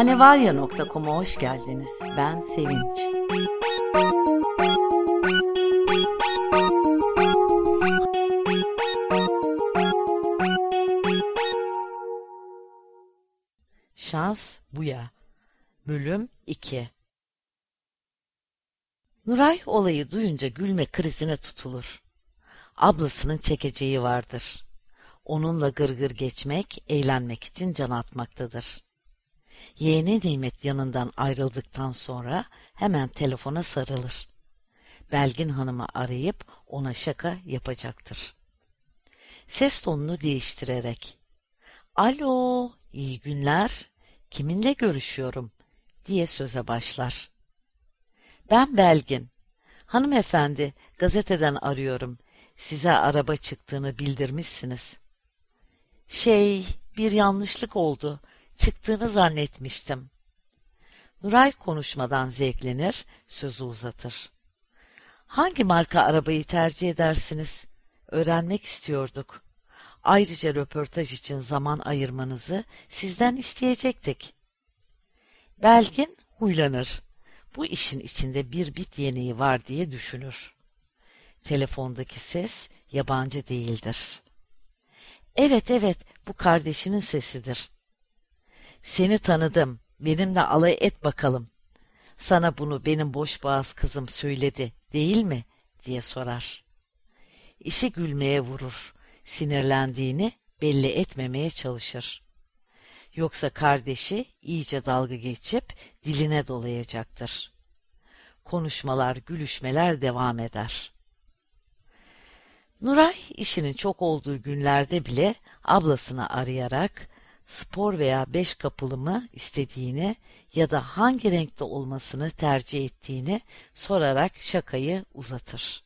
Hanevarya.com'a hoş geldiniz. Ben Sevinç. Şans Buya Bölüm 2 Nuray olayı duyunca gülme krizine tutulur. Ablasının çekeceği vardır. Onunla gırgır geçmek, eğlenmek için can atmaktadır. Yeğeni Nimet yanından ayrıldıktan sonra hemen telefona sarılır. Belgin Hanım'ı arayıp ona şaka yapacaktır. Ses tonunu değiştirerek ''Alo, iyi günler, kiminle görüşüyorum?'' diye söze başlar. ''Ben Belgin. Hanımefendi, gazeteden arıyorum. Size araba çıktığını bildirmişsiniz.'' ''Şey, bir yanlışlık oldu çıktığını zannetmiştim. Nuray konuşmadan zevklenir, sözü uzatır. Hangi marka arabayı tercih edersiniz? Öğrenmek istiyorduk. Ayrıca röportaj için zaman ayırmanızı sizden isteyecektik. Belgin huylanır. Bu işin içinde bir bit yeniği var diye düşünür. Telefondaki ses yabancı değildir. Evet evet bu kardeşinin sesidir. Seni tanıdım, benimle alay et bakalım. Sana bunu benim boş boğaz kızım söyledi, değil mi? diye sorar. İşi gülmeye vurur, sinirlendiğini belli etmemeye çalışır. Yoksa kardeşi iyice dalga geçip diline dolayacaktır. Konuşmalar, gülüşmeler devam eder. Nuray işinin çok olduğu günlerde bile ablasını arayarak spor veya beş kapılı mı istediğini ya da hangi renkte olmasını tercih ettiğini sorarak şakayı uzatır.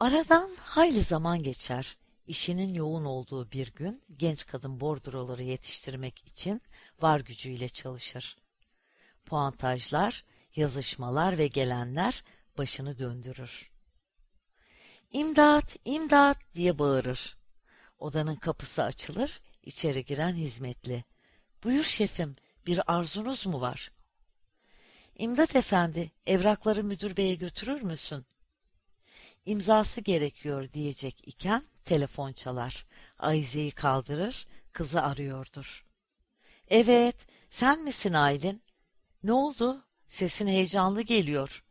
Aradan hayli zaman geçer. İşinin yoğun olduğu bir gün genç kadın bordroları yetiştirmek için var gücüyle çalışır. Puantajlar, yazışmalar ve gelenler başını döndürür. İmdat, imdat diye bağırır. Odanın kapısı açılır, İçeri giren hizmetli. Buyur şefim, bir arzunuz mu var? İmdat efendi, evrakları müdür beye götürür müsün? İmzası gerekiyor diyecek iken telefon çalar. Ayze'yi kaldırır, kızı arıyordur. Evet, sen misin Aylin? Ne oldu? Sesin heyecanlı geliyor.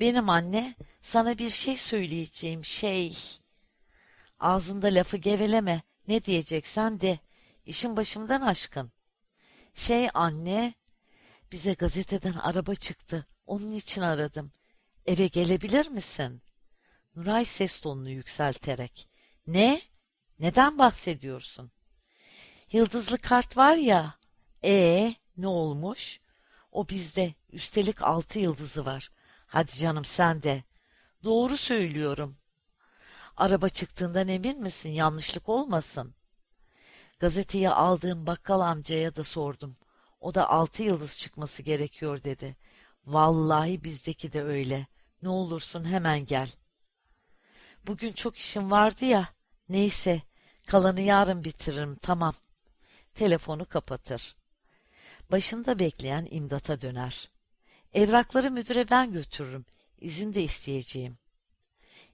Benim anne, sana bir şey söyleyeceğim şey. Ağzında lafı geveleme, ne diyeceksen de. İşin başımdan aşkın. Şey anne, bize gazeteden araba çıktı. Onun için aradım. Eve gelebilir misin? Nuray ses tonunu yükselterek. Ne? Neden bahsediyorsun? Yıldızlı kart var ya. Ee, ne olmuş? O bizde. Üstelik altı yıldızı var. Hadi canım sen de. Doğru söylüyorum. Araba çıktığından emin misin? Yanlışlık olmasın. Gazeteyi aldığım bakkal amcaya da sordum. O da altı yıldız çıkması gerekiyor dedi. Vallahi bizdeki de öyle. Ne olursun hemen gel. Bugün çok işim vardı ya. Neyse, kalanı yarın bitiririm, tamam. Telefonu kapatır. Başında bekleyen imdata döner. Evrakları müdüre ben götürürüm. İzin de isteyeceğim.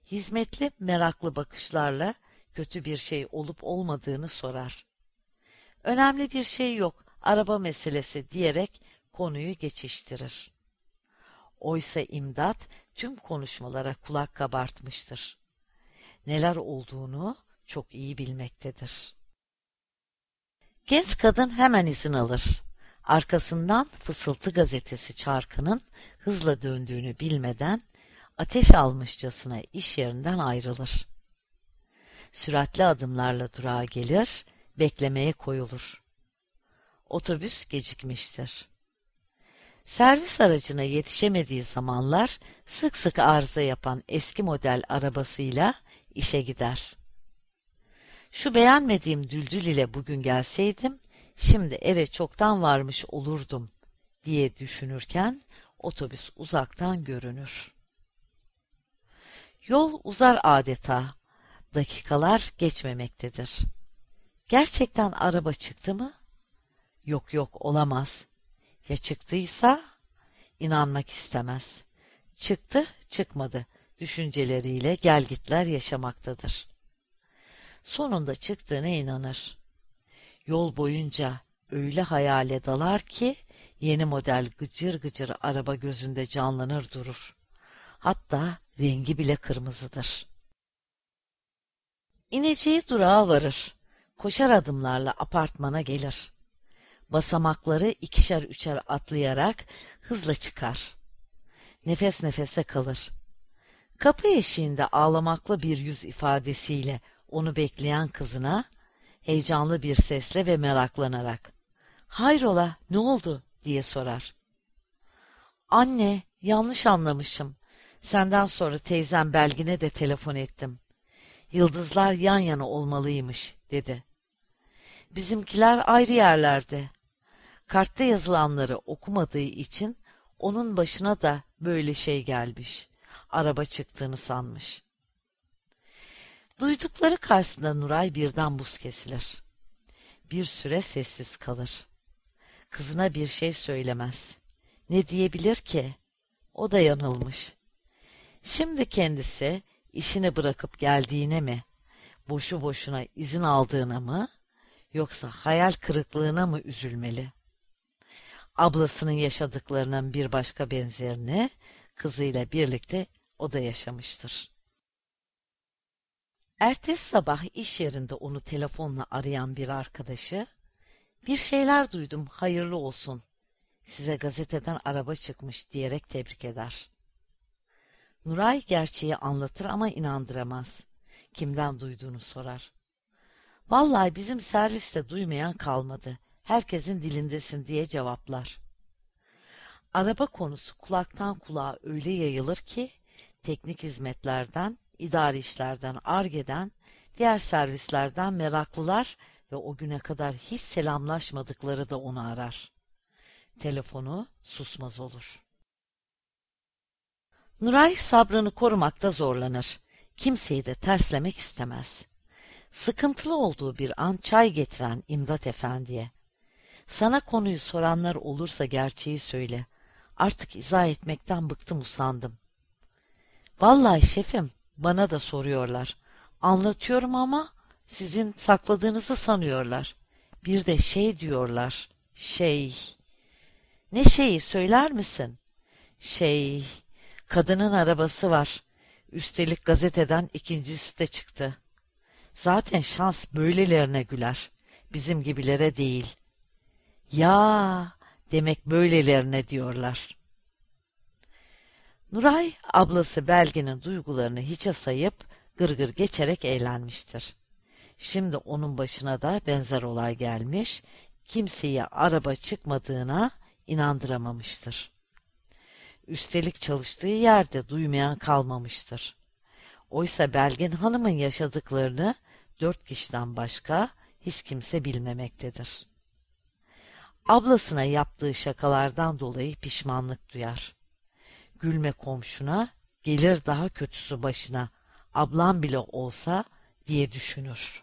Hizmetli meraklı bakışlarla kötü bir şey olup olmadığını sorar. Önemli bir şey yok, araba meselesi diyerek konuyu geçiştirir. Oysa imdat tüm konuşmalara kulak kabartmıştır. Neler olduğunu çok iyi bilmektedir. Genç kadın hemen izin alır. Arkasından Fısıltı gazetesi çarkının hızla döndüğünü bilmeden ateş almışçasına iş yerinden ayrılır. Süratli adımlarla durağa gelir, beklemeye koyulur. Otobüs gecikmiştir. Servis aracına yetişemediği zamanlar sık sık arıza yapan eski model arabasıyla işe gider. Şu beğenmediğim düldül ile bugün gelseydim, şimdi eve çoktan varmış olurdum diye düşünürken otobüs uzaktan görünür. Yol uzar adeta. Dakikalar geçmemektedir. Gerçekten araba çıktı mı? Yok yok olamaz. Ya çıktıysa inanmak istemez. Çıktı çıkmadı düşünceleriyle gelgitler yaşamaktadır. Sonunda çıktığına inanır. Yol boyunca öyle hayale dalar ki yeni model gıcır gıcır araba gözünde canlanır durur. Hatta rengi bile kırmızıdır. İneceği durağa varır. Koşar adımlarla apartmana gelir. Basamakları ikişer üçer atlayarak hızla çıkar. Nefes nefese kalır. Kapı eşiğinde ağlamaklı bir yüz ifadesiyle onu bekleyen kızına heyecanlı bir sesle ve meraklanarak ''Hayrola, ne oldu?'' diye sorar. ''Anne, yanlış anlamışım. Senden sonra teyzem Belgin'e de telefon ettim. Yıldızlar yan yana olmalıymış.'' dedi. Bizimkiler ayrı yerlerde. Kartta yazılanları okumadığı için onun başına da böyle şey gelmiş. Araba çıktığını sanmış. Duydukları karşısında Nuray birden buz kesilir. Bir süre sessiz kalır. Kızına bir şey söylemez. Ne diyebilir ki? O da yanılmış. Şimdi kendisi işini bırakıp geldiğine mi, boşu boşuna izin aldığına mı, yoksa hayal kırıklığına mı üzülmeli? Ablasının yaşadıklarının bir başka benzerini kızıyla birlikte o da yaşamıştır. Ertesi sabah iş yerinde onu telefonla arayan bir arkadaşı, bir şeyler duydum hayırlı olsun, size gazeteden araba çıkmış diyerek tebrik eder. Nuray gerçeği anlatır ama inandıramaz. Kimden duyduğunu sorar. Vallahi bizim serviste duymayan kalmadı. Herkesin dilindesin diye cevaplar. Araba konusu kulaktan kulağa öyle yayılır ki teknik hizmetlerden, idari işlerden, argeden, diğer servislerden meraklılar ve o güne kadar hiç selamlaşmadıkları da onu arar. Telefonu susmaz olur. Nuray sabrını korumakta zorlanır. Kimseyi de terslemek istemez. Sıkıntılı olduğu bir an çay getiren İmdat Efendi'ye. Sana konuyu soranlar olursa gerçeği söyle. Artık izah etmekten bıktım usandım. Vallahi şefim bana da soruyorlar. Anlatıyorum ama sizin sakladığınızı sanıyorlar. Bir de şey diyorlar. Şey. Ne şeyi söyler misin? Şey. Kadının arabası var. Üstelik gazeteden ikincisi de çıktı. Zaten şans böylelerine güler. Bizim gibilere değil. Ya demek böylelerine diyorlar. Nuray ablası Belge'nin duygularını hiçe sayıp gırgır geçerek eğlenmiştir. Şimdi onun başına da benzer olay gelmiş, kimseye araba çıkmadığına inandıramamıştır. Üstelik çalıştığı yerde duymayan kalmamıştır. Oysa Belgin Hanım'ın yaşadıklarını dört kişiden başka hiç kimse bilmemektedir. Ablasına yaptığı şakalardan dolayı pişmanlık duyar. Gülme komşuna, gelir daha kötüsü başına, ablam bile olsa diye düşünür.